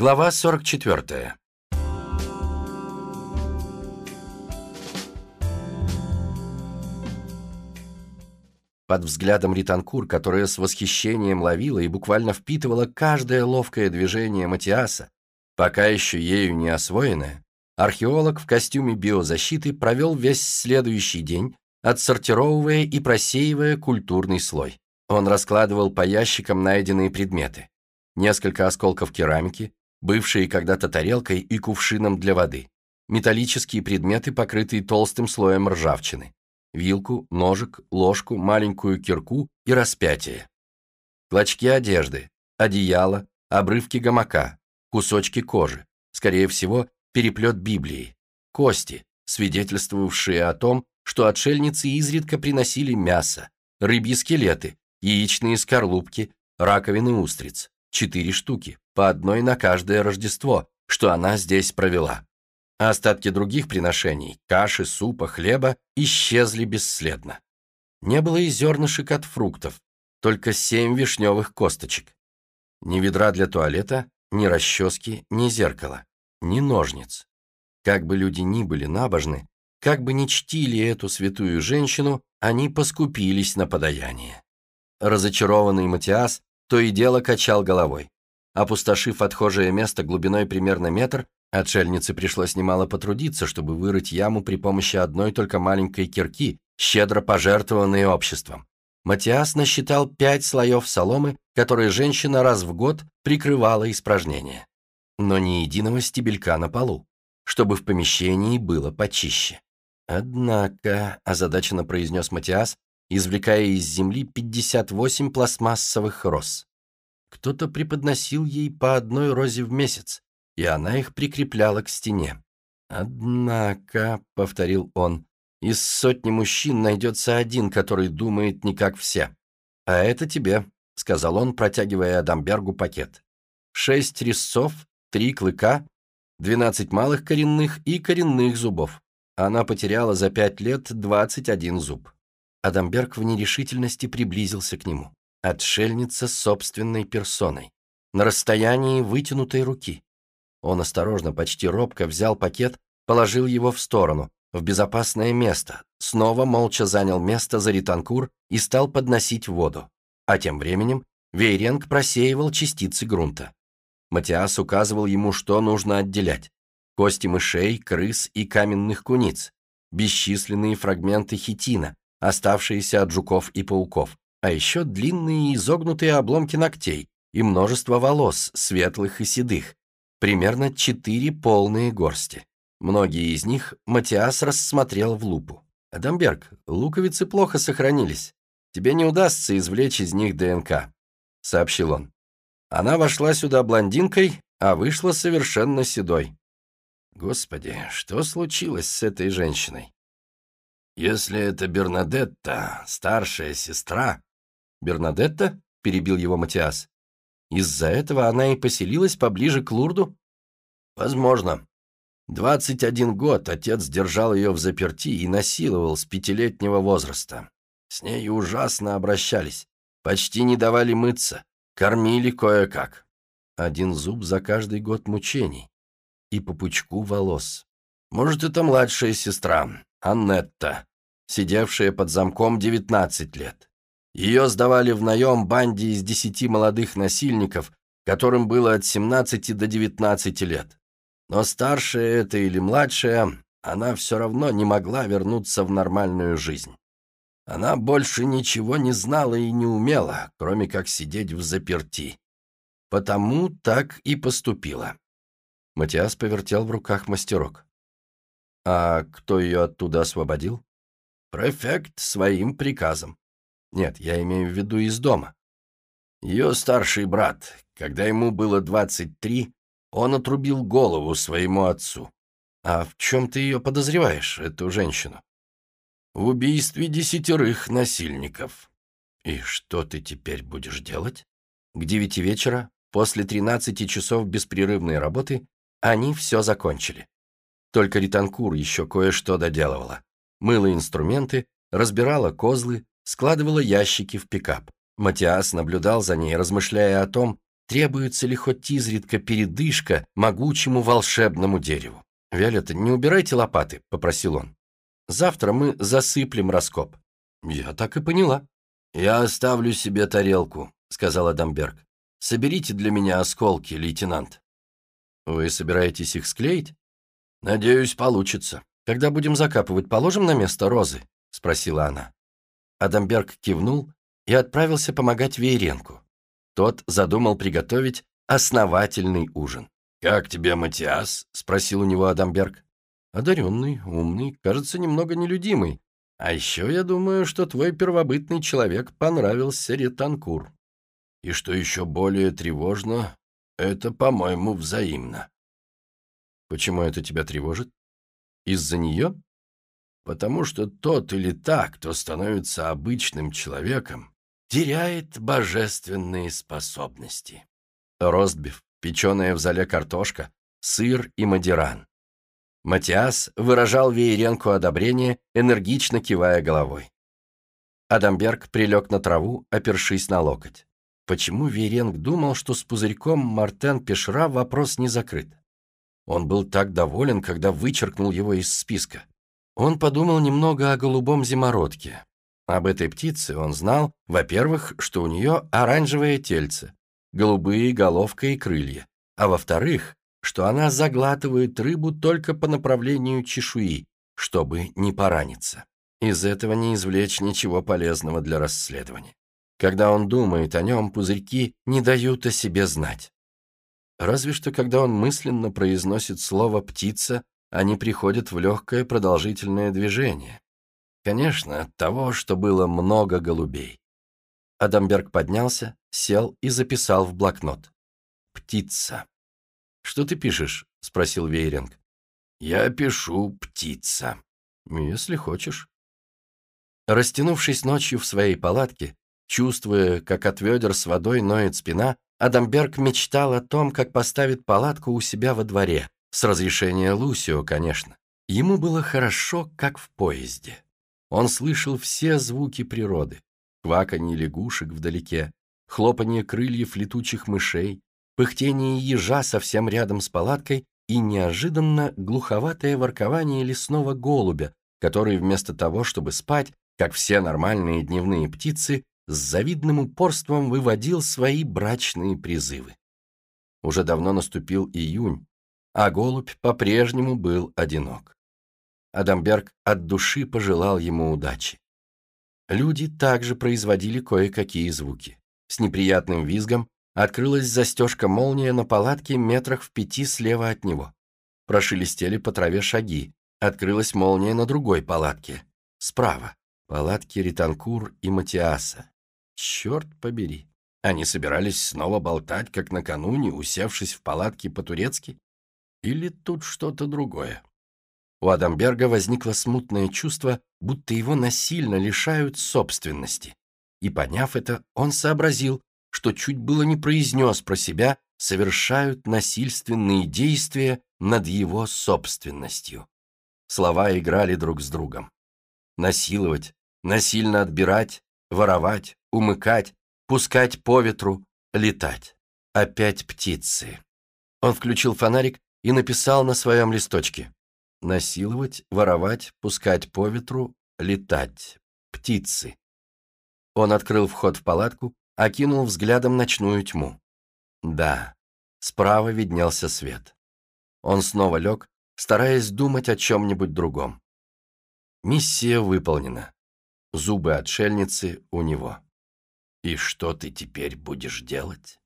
Глава 44. Под взглядом Ританкур, которая с восхищением ловила и буквально впитывала каждое ловкое движение Матиаса, пока еще ею не освоенное, археолог в костюме биозащиты провел весь следующий день, отсортировывая и просеивая культурный слой. Он раскладывал по ящикам найденные предметы. Несколько осколков керамики, бывшие когда-то тарелкой и кувшином для воды, металлические предметы, покрытые толстым слоем ржавчины, вилку, ножик, ложку, маленькую кирку и распятие. Клочки одежды, одеяло, обрывки гамака, кусочки кожи, скорее всего, переплет Библии, кости, свидетельствовавшие о том, что отшельницы изредка приносили мясо, рыбьи скелеты, яичные скорлупки, раковины устриц, четыре штуки, по одной на каждое Рождество, что она здесь провела. А остатки других приношений, каши, супа, хлеба, исчезли бесследно. Не было и зернышек от фруктов, только семь вишневых косточек. Ни ведра для туалета, ни расчески, ни зеркала, ни ножниц. Как бы люди ни были набожны, как бы ни чтили эту святую женщину, они поскупились на подаяние. Разочарованный Матиас то и дело качал головой. Опустошив отхожее место глубиной примерно метр, отшельнице пришлось немало потрудиться, чтобы вырыть яму при помощи одной только маленькой кирки, щедро пожертвованной обществом. Матиас насчитал пять слоев соломы, которые женщина раз в год прикрывала испражнения. Но ни единого стебелька на полу, чтобы в помещении было почище. «Однако», – озадаченно произнес Матиас, извлекая из земли 58 пластмассовых роз. Кто-то преподносил ей по одной розе в месяц, и она их прикрепляла к стене. «Однако», — повторил он, — «из сотни мужчин найдется один, который думает не как все. А это тебе», — сказал он, протягивая Адамбергу пакет. «Шесть резцов, три клыка, двенадцать малых коренных и коренных зубов. Она потеряла за пять лет двадцать один зуб». Адамберг в нерешительности приблизился к нему. Отшельница собственной персоной. На расстоянии вытянутой руки. Он осторожно, почти робко взял пакет, положил его в сторону, в безопасное место, снова молча занял место за ританкур и стал подносить воду. А тем временем Вейренг просеивал частицы грунта. Матиас указывал ему, что нужно отделять. Кости мышей, крыс и каменных куниц, бесчисленные фрагменты хитина, оставшиеся от жуков и пауков, а еще длинные изогнутые обломки ногтей и множество волос, светлых и седых, примерно четыре полные горсти. Многие из них Матиас рассмотрел в лупу. «Адамберг, луковицы плохо сохранились. Тебе не удастся извлечь из них ДНК», — сообщил он. Она вошла сюда блондинкой, а вышла совершенно седой. Господи, что случилось с этой женщиной? Если это Бернадетта, старшая сестра... Бернадетта? Перебил его Матиас. Из-за этого она и поселилась поближе к Лурду? Возможно. Двадцать один год отец держал ее в заперти и насиловал с пятилетнего возраста. С ней ужасно обращались, почти не давали мыться, кормили кое-как. Один зуб за каждый год мучений. И по пучку волос. Может, это младшая сестра, Аннетта, сидевшая под замком 19 лет. Ее сдавали в наем банде из десяти молодых насильников, которым было от 17 до 19 лет. Но старшая это или младшая, она все равно не могла вернуться в нормальную жизнь. Она больше ничего не знала и не умела, кроме как сидеть в заперти. Потому так и поступила. Матиас повертел в руках мастерок. А кто ее оттуда освободил? Префект своим приказом. Нет, я имею в виду из дома. Ее старший брат, когда ему было 23, он отрубил голову своему отцу. А в чем ты ее подозреваешь, эту женщину? В убийстве десятерых насильников. И что ты теперь будешь делать? К девяти вечера, после 13 часов беспрерывной работы, они все закончили. Только Ританкур еще кое-что доделывала мыла инструменты, разбирала козлы, складывала ящики в пикап. Матиас наблюдал за ней, размышляя о том, требуется ли хоть изредка передышка могучему волшебному дереву. «Виолетта, не убирайте лопаты», — попросил он. «Завтра мы засыплем раскоп». «Я так и поняла». «Я оставлю себе тарелку», — сказал Адамберг. «Соберите для меня осколки, лейтенант». «Вы собираетесь их склеить?» «Надеюсь, получится. Когда будем закапывать, положим на место розы?» — спросила она. Адамберг кивнул и отправился помогать Вееренку. Тот задумал приготовить основательный ужин. «Как тебе, Матиас?» — спросил у него Адамберг. «Одаренный, умный, кажется, немного нелюдимый. А еще я думаю, что твой первобытный человек понравился Ретанкур. И что еще более тревожно, это, по-моему, взаимно». «Почему это тебя тревожит? Из-за нее?» «Потому что тот или та, кто становится обычным человеком, теряет божественные способности». Ростбиф печеная в зале картошка, сыр и мадиран. Матиас выражал Вееренку одобрение, энергично кивая головой. Адамберг прилег на траву, опершись на локоть. Почему Вееренг думал, что с пузырьком Мартен Пешра вопрос не закрыт? Он был так доволен, когда вычеркнул его из списка. Он подумал немного о голубом зимородке. Об этой птице он знал, во-первых, что у нее оранжевое тельце, голубые головка и крылья, а во-вторых, что она заглатывает рыбу только по направлению чешуи, чтобы не пораниться. Из этого не извлечь ничего полезного для расследования. Когда он думает о нем, пузырьки не дают о себе знать. Разве что когда он мысленно произносит слово «птица», они приходят в легкое продолжительное движение. Конечно, от того, что было много голубей. Адамберг поднялся, сел и записал в блокнот. «Птица». «Что ты пишешь?» — спросил Вейринг. «Я пишу «птица». Если хочешь». Растянувшись ночью в своей палатке, чувствуя, как от ведер с водой ноет спина, Адамберг мечтал о том, как поставит палатку у себя во дворе, с разрешения Лусио, конечно. Ему было хорошо, как в поезде. Он слышал все звуки природы, кваканье лягушек вдалеке, хлопанье крыльев летучих мышей, пыхтение ежа совсем рядом с палаткой и неожиданно глуховатое воркование лесного голубя, который вместо того, чтобы спать, как все нормальные дневные птицы, с завидным упорством выводил свои брачные призывы. Уже давно наступил июнь, а голубь по-прежнему был одинок. Адамберг от души пожелал ему удачи. Люди также производили кое-какие звуки. С неприятным визгом открылась застежка молния на палатке метрах в пяти слева от него. Прошелестели по траве шаги. Открылась молния на другой палатке. Справа. Палатки Ританкур и Матиаса. Черт побери. Они собирались снова болтать, как накануне, усевшись в палатке по-турецки? Или тут что-то другое? У Адамберга возникло смутное чувство, будто его насильно лишают собственности. И, поняв это, он сообразил, что чуть было не произнес про себя «совершают насильственные действия над его собственностью». Слова играли друг с другом. Насиловать, насильно отбирать, воровать, умыкать, пускать по ветру, летать. Опять птицы. Он включил фонарик и написал на своем листочке насиловать, воровать, пускать по ветру, летать. Птицы. Он открыл вход в палатку, окинул взглядом ночную тьму. Да, справа виднелся свет. Он снова лег, стараясь думать о чем-нибудь другом. Миссия выполнена. Зубы отшельницы у него. «И что ты теперь будешь делать?»